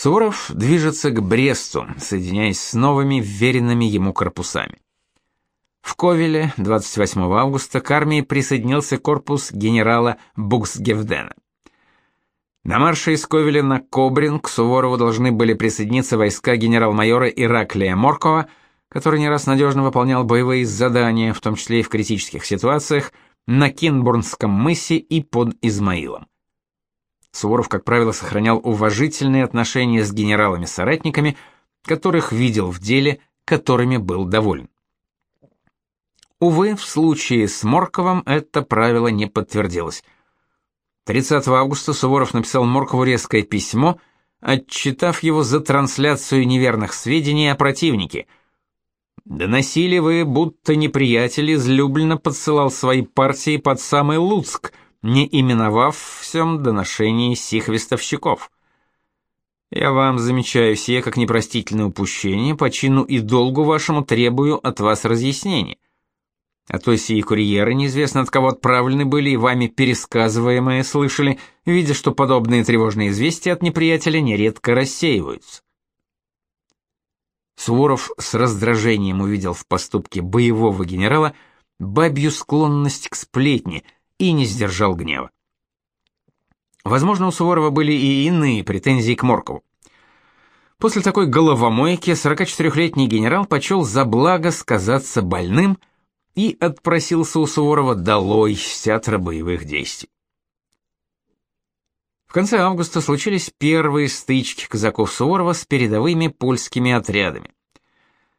Суворов движется к Бресту, соединяясь с новыми веренными ему корпусами. В Ковеле 28 августа к армии присоединился корпус генерала Буксгевдена. На марше из Ковеля на Кобрин к Суворову должны были присоединиться войска генерал-майора Ираклия Моркова, который не раз надежно выполнял боевые задания, в том числе и в критических ситуациях, на Кинбурнском мысе и под Измаилом. Суворов, как правило, сохранял уважительные отношения с генералами-соратниками, которых видел в деле, которыми был доволен. Увы, в случае с Морковым это правило не подтвердилось. 30 августа Суворов написал Моркову резкое письмо, отчитав его за трансляцию неверных сведений о противнике. «Доносили вы, будто неприятель излюбленно подсылал свои партии под самый Луцк, не именовав всем доношении сих вестовщиков. Я вам замечаю сие как непростительное упущение, по чину и долгу вашему требую от вас разъяснения». А то сии курьеры неизвестно от кого отправлены были и вами пересказываемые слышали, видя, что подобные тревожные известия от неприятеля нередко рассеиваются. Суворов с раздражением увидел в поступке боевого генерала бабью склонность к сплетне и не сдержал гнева. Возможно, у Суворова были и иные претензии к Моркову. После такой головомойки 44-летний генерал почел за благо сказаться больным – и отпросился у Суворова долой с театра боевых действий. В конце августа случились первые стычки казаков Суворова с передовыми польскими отрядами.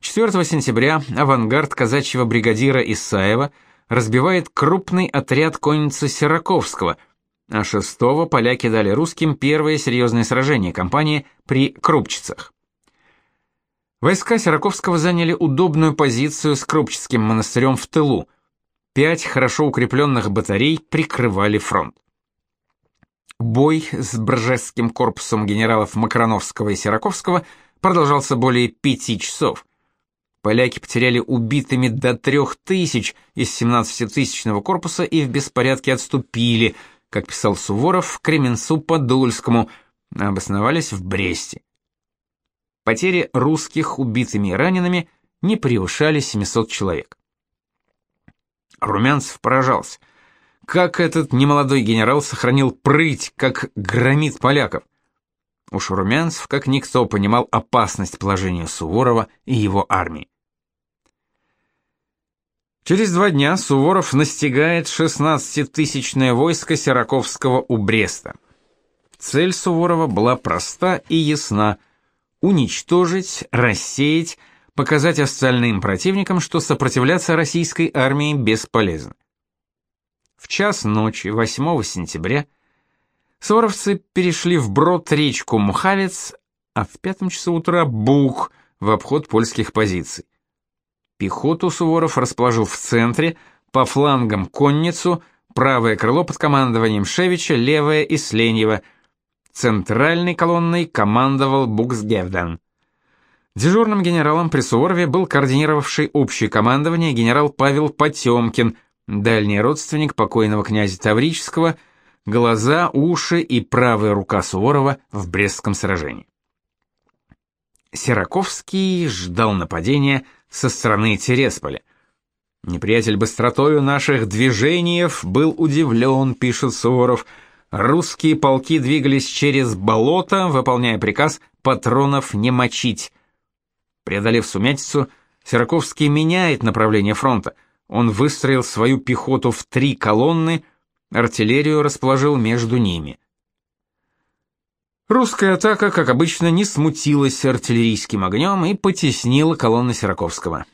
4 сентября авангард казачьего бригадира Исаева разбивает крупный отряд конницы Сираковского, а 6 поляки дали русским первое серьезное сражение кампании при Крупчицах. Войска Сираковского заняли удобную позицию с Крупческим монастырем в тылу. Пять хорошо укрепленных батарей прикрывали фронт. Бой с Бржеским корпусом генералов Макроновского и Сираковского продолжался более пяти часов. Поляки потеряли убитыми до трех тысяч из 17-тысячного корпуса и в беспорядке отступили, как писал Суворов, к Кременцу-Подольскому, обосновались в Бресте. Потери русских убитыми и ранеными не превышали 700 человек. Румянцев поражался. Как этот немолодой генерал сохранил прыть, как громит поляков. Уж Румянцев, как никто, понимал опасность положения Суворова и его армии. Через два дня Суворов настигает 16-тысячное войско Сираковского у Бреста. Цель Суворова была проста и ясна – уничтожить, рассеять, показать остальным противникам, что сопротивляться российской армии бесполезно. В час ночи 8 сентября суворовцы перешли вброд речку Мухавец, а в пятом часу утра Буг в обход польских позиций. Пехоту Суворов расположил в центре, по флангам конницу, правое крыло под командованием Шевича, левое и Сленьева – Центральной колонной командовал Буксгевден. Дежурным генералом при Суворове был координировавший общее командование генерал Павел Потемкин, дальний родственник покойного князя Таврического, глаза, уши и правая рука Суворова в Брестском сражении. Сираковский ждал нападения со стороны Тересполя. Неприятель быстротою наших движений был удивлен, пишет Суворов, — Русские полки двигались через болото, выполняя приказ патронов не мочить. Преодолев сумятицу, Сираковский меняет направление фронта. Он выстроил свою пехоту в три колонны, артиллерию расположил между ними. Русская атака, как обычно, не смутилась артиллерийским огнем и потеснила колонны Сираковского.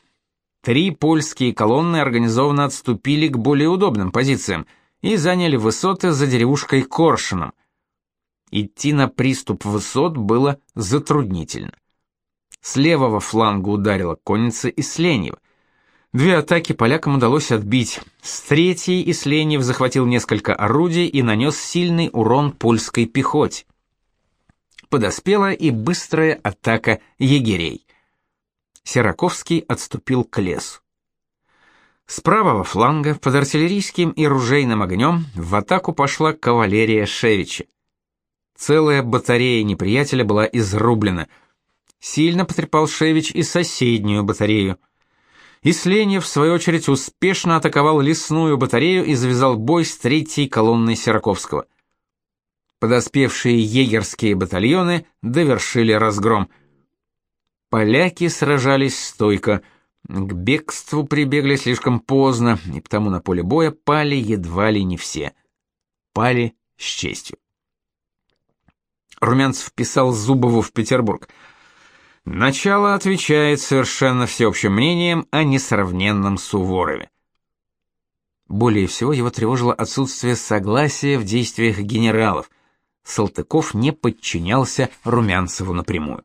Три польские колонны организованно отступили к более удобным позициям – и заняли высоты за деревушкой Коршуном. Идти на приступ высот было затруднительно. С левого фланга ударила конница Исленьева. Две атаки полякам удалось отбить. С третьей Исленьев захватил несколько орудий и нанес сильный урон польской пехоте. Подоспела и быстрая атака егерей. Сераковский отступил к лесу. С правого фланга под артиллерийским и ружейным огнем в атаку пошла кавалерия Шевича. Целая батарея неприятеля была изрублена. Сильно потрепал Шевич и соседнюю батарею. Исленьев, в свою очередь, успешно атаковал лесную батарею и завязал бой с третьей колонной Сираковского. Подоспевшие егерские батальоны довершили разгром. Поляки сражались стойко. К бегству прибегли слишком поздно, и потому на поле боя пали едва ли не все. Пали с честью. Румянцев писал Зубову в Петербург — Начало отвечает совершенно всеобщим мнением о несравненном Суворове. Более всего его тревожило отсутствие согласия в действиях генералов. Салтыков не подчинялся Румянцеву напрямую.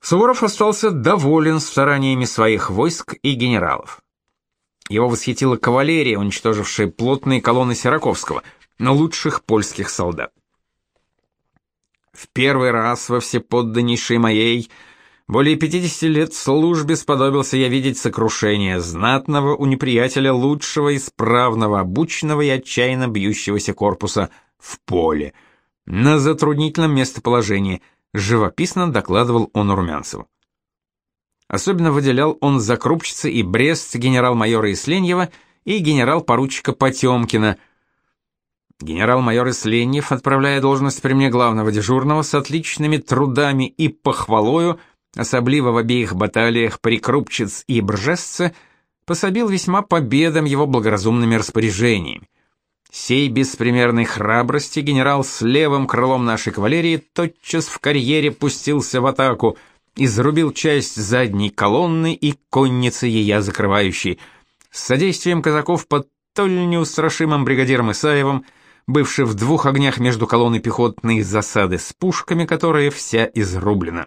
Суворов остался доволен стараниями своих войск и генералов. Его восхитила кавалерия, уничтожившая плотные колонны Сираковского, но лучших польских солдат. В первый раз во всеподданнейшей моей более 50 лет службе сподобился я видеть сокрушение знатного у неприятеля лучшего, исправного, обученного и отчаянно бьющегося корпуса в поле, на затруднительном местоположении, живописно докладывал он Румянцеву. Особенно выделял он Закрупчицы и Брест генерал-майора Исленьева и генерал-поручика Потемкина – Генерал-майор Исленьев, отправляя должность при мне главного дежурного с отличными трудами и похвалою, особливо в обеих баталиях при Крупчиц и Бржесце, пособил весьма победам его благоразумными распоряжениями. Сей беспримерной храбрости генерал с левым крылом нашей кавалерии тотчас в карьере пустился в атаку, изрубил часть задней колонны и конницы ее закрывающей. С содействием казаков под толь неустрашимым бригадиром Исаевым – бывший в двух огнях между колонной пехотной засады с пушками, которая вся изрублена.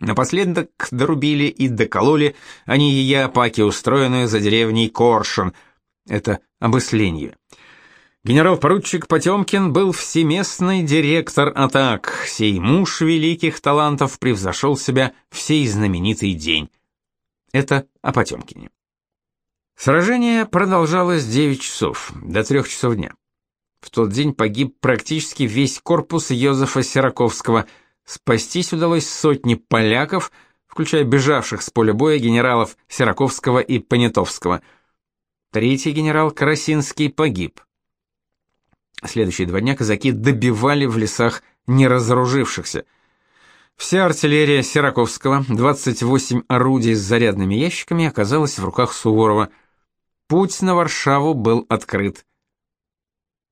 Напоследок дорубили и докололи они ее паки, устроенную за деревней Коршун. Это обысленье. Генерал-поручик Потемкин был всеместный директор атак. Сей муж великих талантов превзошел себя в сей знаменитый день. Это о Потемкине. Сражение продолжалось 9 часов, до 3 часов дня. В тот день погиб практически весь корпус Йозефа Сираковского. Спастись удалось сотни поляков, включая бежавших с поля боя генералов Сираковского и Понятовского. Третий генерал Карасинский погиб. Следующие два дня казаки добивали в лесах неразоружившихся. Вся артиллерия Сираковского, 28 орудий с зарядными ящиками, оказалась в руках Суворова. Путь на Варшаву был открыт.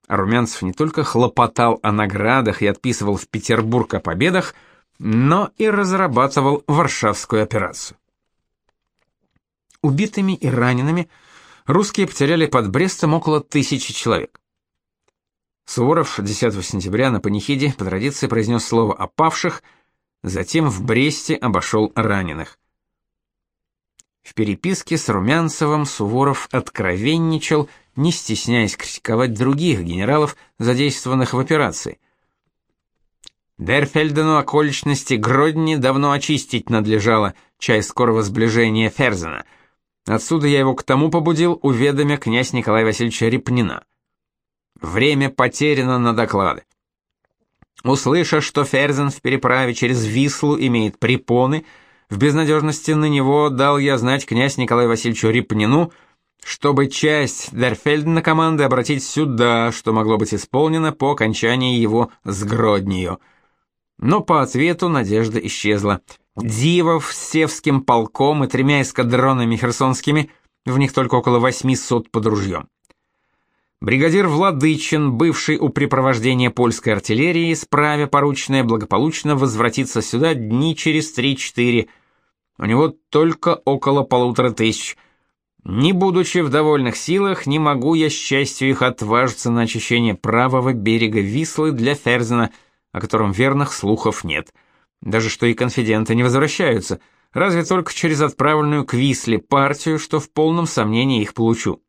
А Румянцев не только хлопотал о наградах и отписывал в Петербург о победах, но и разрабатывал Варшавскую операцию. Убитыми и ранеными русские потеряли под Брестом около тысячи человек. Суворов 10 сентября на панихиде по традиции произнес слово о павших, затем в Бресте обошел раненых. В переписке с Румянцевым Суворов откровенничал не стесняясь критиковать других генералов, задействованных в операции. Дерфельдену околичности Гродни давно очистить надлежало, чай скорого сближения Ферзена. Отсюда я его к тому побудил, уведомя князь Николая Васильевича Репнина. Время потеряно на доклады. Услыша, что Ферзен в переправе через Вислу имеет препоны, в безнадежности на него дал я знать князь Николаю Васильевичу Репнину, чтобы часть Дерфельдена команды обратить сюда, что могло быть исполнено по окончании его с Гроднею. Но по ответу надежда исчезла. Дивов с Севским полком и тремя эскадронами херсонскими, в них только около 800 под ружьем. Бригадир Владычин, бывший у препровождения польской артиллерии, справе порученное благополучно возвратиться сюда дни через 3-4. У него только около полутора тысяч – не будучи в довольных силах, не могу я счастью их отважиться на очищение правого берега Вислы для Ферзена, о котором верных слухов нет. Даже что и конфиденты не возвращаются, разве только через отправленную к Висле партию, что в полном сомнении их получу.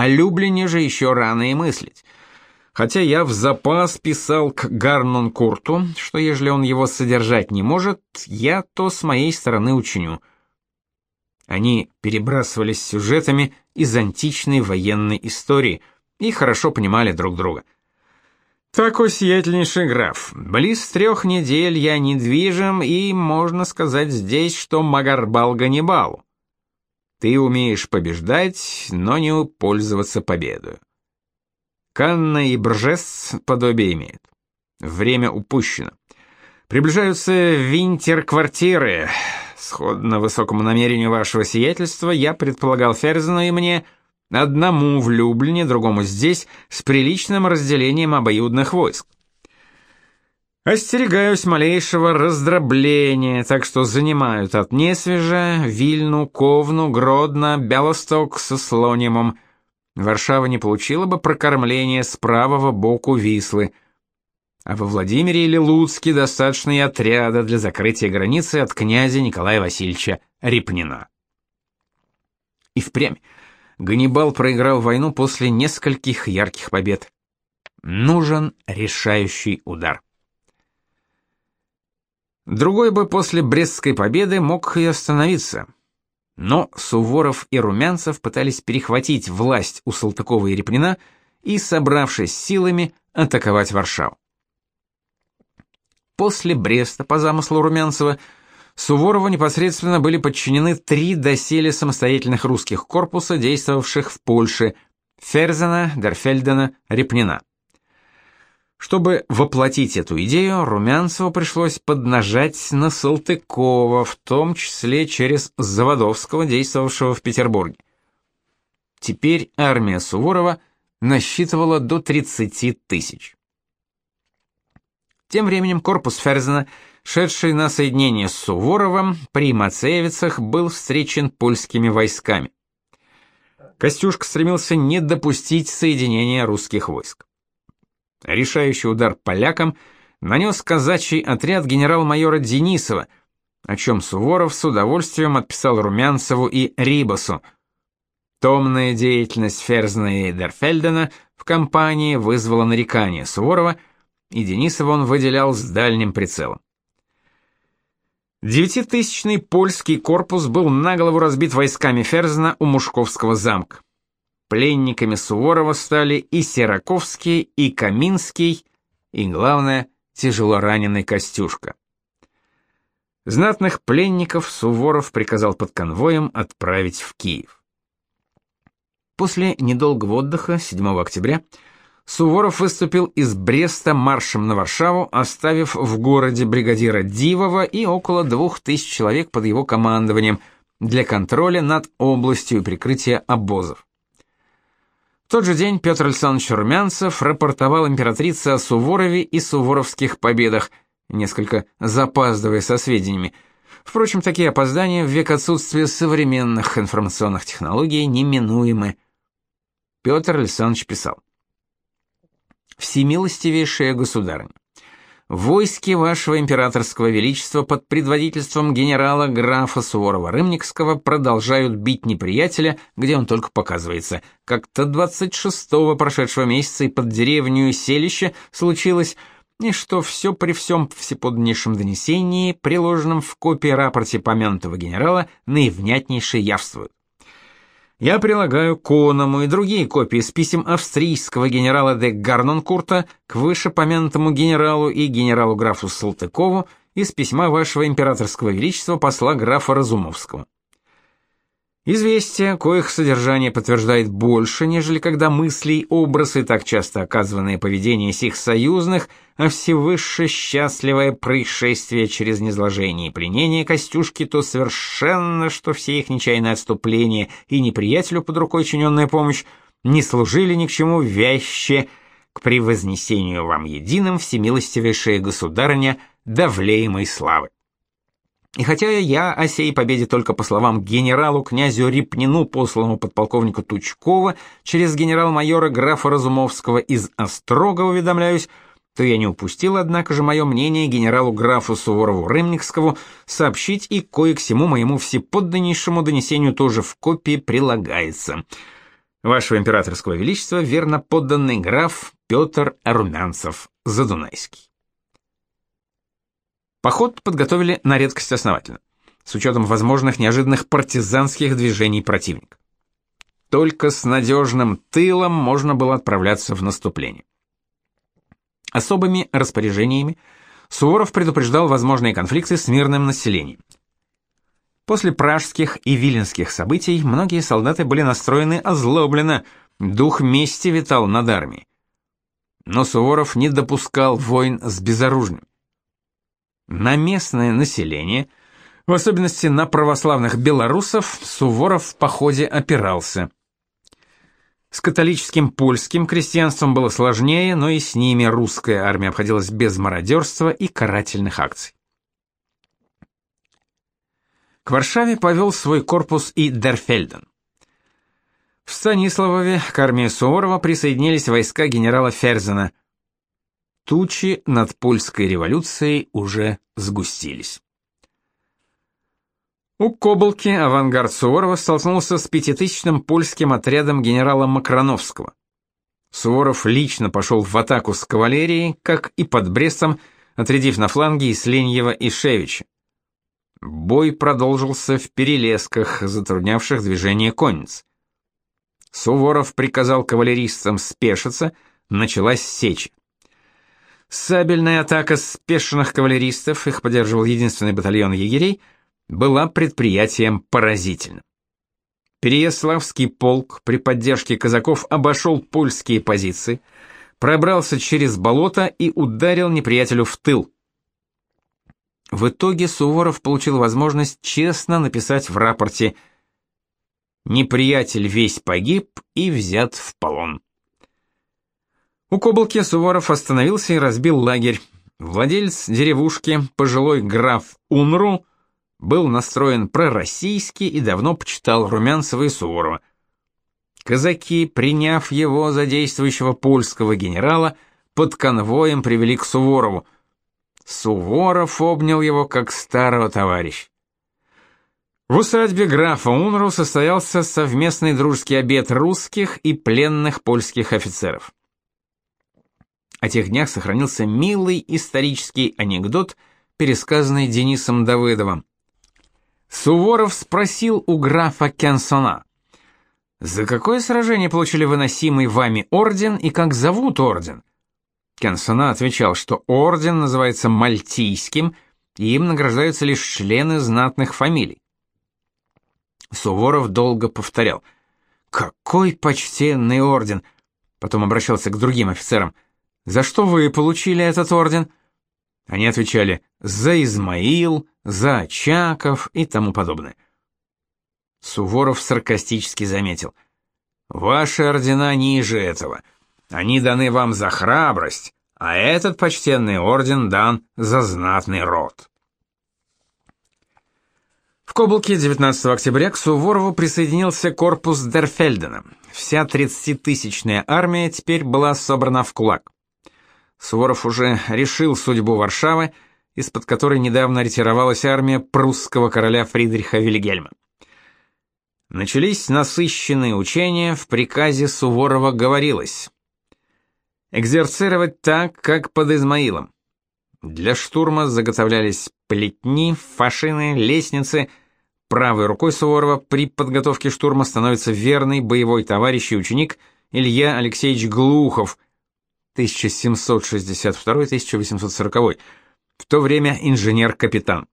О Люблине же еще рано и мыслить. Хотя я в запас писал к Гарнонкурту, что ежели он его содержать не может, я то с моей стороны учиню. Они перебрасывались сюжетами из античной военной истории и хорошо понимали друг друга. Так, сиятельнейший граф, близ трех недель я недвижим, и можно сказать здесь, что Магарбал Ганнибалу. Ты умеешь побеждать, но не пользоваться победою. Канна и Бржес подобие имеют. Время упущено. Приближаются винтер-квартиры. Сходно высокому намерению вашего сиятельства, я предполагал Ферзену и мне — Одному в Люблине, другому здесь, с приличным разделением обоюдных войск. Остерегаюсь малейшего раздробления, так что занимают от Несвежа, Вильну, Ковну, Гродно, Белосток со Слонимом. Варшава не получила бы прокормления с правого боку Вислы, а во Владимире или Луцке достаточно и отряда для закрытия границы от князя Николая Васильевича Репнина. И впрямь, Ганнибал проиграл войну после нескольких ярких побед. Нужен решающий удар. Другой бы после Брестской победы мог и остановиться. Но Суворов и Румянцев пытались перехватить власть у Салтыкова и Репнина и, собравшись силами, атаковать Варшаву. После Бреста, по замыслу Румянцева, Суворову непосредственно были подчинены три доселе самостоятельных русских корпуса, действовавших в Польше – Ферзена, Дерфельдена, Репнина. Чтобы воплотить эту идею, Румянцеву пришлось поднажать на Салтыкова, в том числе через Заводовского, действовавшего в Петербурге. Теперь армия Суворова насчитывала до 30 тысяч. Тем временем корпус Ферзена – шедший на соединение с Суворовым, при Мацеевицах был встречен польскими войсками. Костюшка стремился не допустить соединения русских войск. Решающий удар полякам нанес казачий отряд генерал-майора Денисова, о чем Суворов с удовольствием отписал Румянцеву и Рибасу. Томная деятельность Ферзна и Дерфельдена в кампании вызвала нарекания Суворова, и Денисова он выделял с дальним прицелом. Девятитысячный польский корпус был наголову разбит войсками Ферзена у Мушковского замка. Пленниками Суворова стали и Сераковский, и Каминский, и, главное, тяжелораненый Костюшка. Знатных пленников Суворов приказал под конвоем отправить в Киев. После недолгого отдыха 7 октября Суворов выступил из Бреста маршем на Варшаву, оставив в городе бригадира Дивова и около двух тысяч человек под его командованием для контроля над областью и прикрытия обозов. Тот же день Петр Александрович Румянцев рапортовал императрице о Суворове и суворовских победах, несколько запаздывая со сведениями. Впрочем, такие опоздания в век отсутствия современных информационных технологий неминуемы. Петр Александрович писал: всемилостивейшая государыня, войски вашего императорского величества под предводительством генерала графа Суворова-Рымникского продолжают бить неприятеля, где он только показывается. Как-то 26-го прошедшего месяца и под деревню селище случилось, и что все при всем всеподнейшем донесении, приложенном в копии рапорте помянутого генерала, наивнятнейше явствуют. Я прилагаю Коному и другие копии с писем австрийского генерала де Гарнонкурта к вышепомянутому генералу и генералу-графу Салтыкову из письма вашего императорского величества посла графа Разумовского. Известия, коих содержание подтверждает больше, нежели когда мысли и образы, так часто оказыванные поведение сих союзных, а всевыше счастливое происшествие через низложение и пленение Костюшки, то совершенно, что все их нечаянные отступления и неприятелю под рукой чиненная помощь не служили ни к чему вяще к превознесению вам единым всемилостивейшая государыня давлеемой славы. И хотя я о сей победе только по словам генералу князю Репнину, посланному подполковнику Тучкова, через генерал-майора графа Разумовского из Острога уведомляюсь, то я не упустил, однако же, мое мнение генералу графу Суворову-Рымникскому сообщить и кое к всему моему всеподданнейшему донесению тоже в копии прилагается. Вашего императорского величества верно подданный граф Петр Румянцев Задунайский. Поход подготовили на редкость основательно, с учетом возможных неожиданных партизанских движений противника. Только с надежным тылом можно было отправляться в наступление. Особыми распоряжениями Суворов предупреждал возможные конфликты с мирным населением. После пражских и виленских событий многие солдаты были настроены озлобленно, дух мести витал над армией. Но Суворов не допускал войн с безоружными. На местное население, в особенности на православных белорусов, Суворов в походе опирался. С католическим польским крестьянством было сложнее, но и с ними русская армия обходилась без мародерства и карательных акций. К Варшаве повел свой корпус и Дерфельден. В Станиславове к армии Суворова присоединились войска генерала Ферзена. Тучи над польской революцией уже сгустились. У Кобылки авангард Суворова столкнулся с пятитысячным польским отрядом генерала Макроновского. Суворов лично пошел в атаку с кавалерией, как и под Брестом, отрядив на фланге Исленьева и Шевича. Бой продолжился в перелесках, затруднявших движение конниц. Суворов приказал кавалеристам спешиться, началась сеча. Сабельная атака спешенных кавалеристов, их поддерживал единственный батальон егерей, была предприятием поразительным. Переяславский полк при поддержке казаков обошел польские позиции, пробрался через болото и ударил неприятелю в тыл. В итоге Суворов получил возможность честно написать в рапорте «Неприятель весь погиб и взят в полон». У Кобылки Суворов остановился и разбил лагерь. Владелец деревушки, пожилой граф Унру, был настроен пророссийски и давно почитал Румянцева и Суворова. Казаки, приняв его за действующего польского генерала, под конвоем привели к Суворову – Суворов обнял его как старого товарища. В усадьбе графа Унру состоялся совместный дружеский обед русских и пленных польских офицеров. О тех днях сохранился милый исторический анекдот, пересказанный Денисом Давыдовым. Суворов спросил у графа Кенсона, «За какое сражение получили выносимый вами орден и как зовут орден?» Кенсона отвечал, что орден называется Мальтийским, и им награждаются лишь члены знатных фамилий. Суворов долго повторял «Какой почтенный орден!» Потом обращался к другим офицерам «За что вы получили этот орден?» Они отвечали «За Измаил», «За Очаков» и тому подобное. Суворов саркастически заметил «Ваши ордена ниже этого». Они даны вам за храбрость, а этот почтенный орден дан за знатный род. В Кобылке 19 октября к Суворову присоединился корпус Дерфельдена. Вся 30-тысячная армия теперь была собрана в кулак. Суворов уже решил судьбу Варшавы, из-под которой недавно ретировалась армия прусского короля Фридриха Вильгельма. Начались насыщенные учения, в приказе Суворова говорилось экзерцировать так, как под Измаилом. Для штурма заготовлялись плетни, фашины, лестницы. Правой рукой Суворова при подготовке штурма становится верный боевой товарищ и ученик Илья Алексеевич Глухов, 1762-1840, в то время инженер-капитан.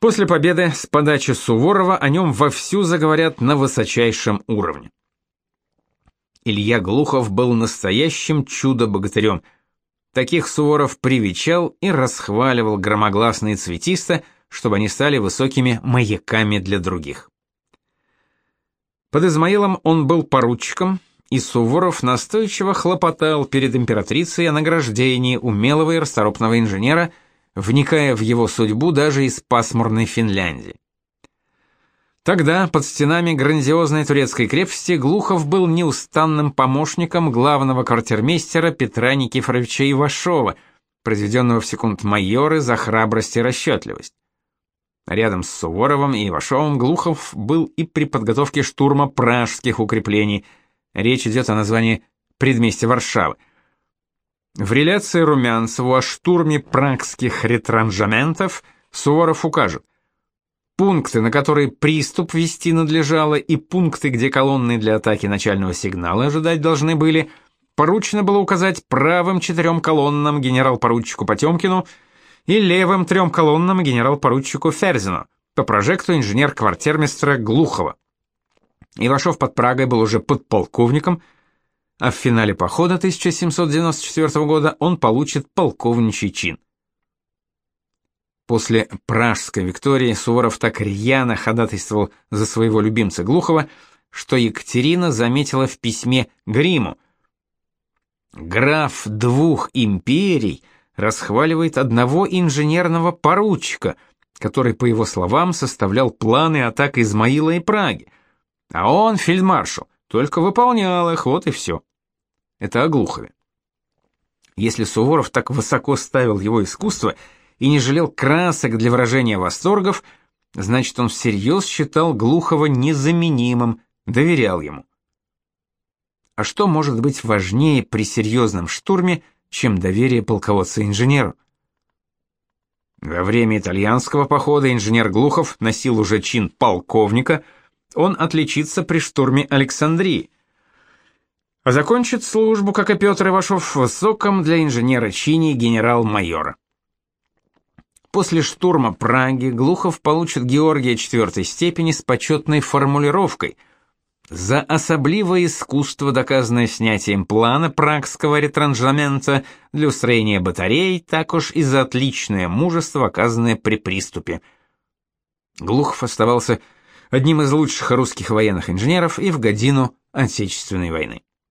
После победы с подачи Суворова о нем вовсю заговорят на высочайшем уровне. Илья Глухов был настоящим чудо-богатырем. Таких Суворов привечал и расхваливал громогласно и цветисто, чтобы они стали высокими маяками для других. Под Измаилом он был поручиком, и Суворов настойчиво хлопотал перед императрицей о награждении умелого и расторопного инженера, вникая в его судьбу даже из пасмурной Финляндии. Тогда под стенами грандиозной турецкой крепости Глухов был неустанным помощником главного квартирмейстера Петра Никифоровича Ивашова, произведенного в секунд-майоры за храбрость и расчетливость. Рядом с Суворовым и Ивашовым Глухов был и при подготовке штурма пражских укреплений. Речь идет о названии предместья Варшавы. В реляции Румянцеву о штурме прагских ретранжаментов Суворов укажет пункты, на которые приступ вести надлежало, и пункты, где колонны для атаки начального сигнала ожидать должны были, поручено было указать правым четырем колоннам генерал-поручику Потемкину и левым трем колоннам генерал-поручику Ферзину, по прожекту инженер-квартирмейстера Глухова. Ивашов под Прагой был уже подполковником, а в финале похода 1794 года он получит полковничий чин. После пражской виктории Суворов так рьяно ходатайствовал за своего любимца Глухова, что Екатерина заметила в письме Гриму. «Граф двух империй расхваливает одного инженерного поручика, который, по его словам, составлял планы атак Измаила и Праги, а он, фельдмаршал, только выполнял их, вот и все». Это о Глухове. Если Суворов так высоко ставил его искусство – и не жалел красок для выражения восторгов, значит, он всерьез считал Глухова незаменимым, доверял ему. А что может быть важнее при серьезном штурме, чем доверие полководца-инженеру? Во время итальянского похода инженер Глухов носил уже чин полковника, он отличится при штурме Александрии. А закончит службу, как и Петр Ивашов, в высоком для инженера чине генерал-майора. После штурма Праги Глухов получит Георгия четвертой степени с почетной формулировкой «За особливое искусство, доказанное снятием плана прагского ретранжамента для устроения батарей, так уж и за отличное мужество, оказанное при приступе». Глухов оставался одним из лучших русских военных инженеров и в годину Отечественной войны.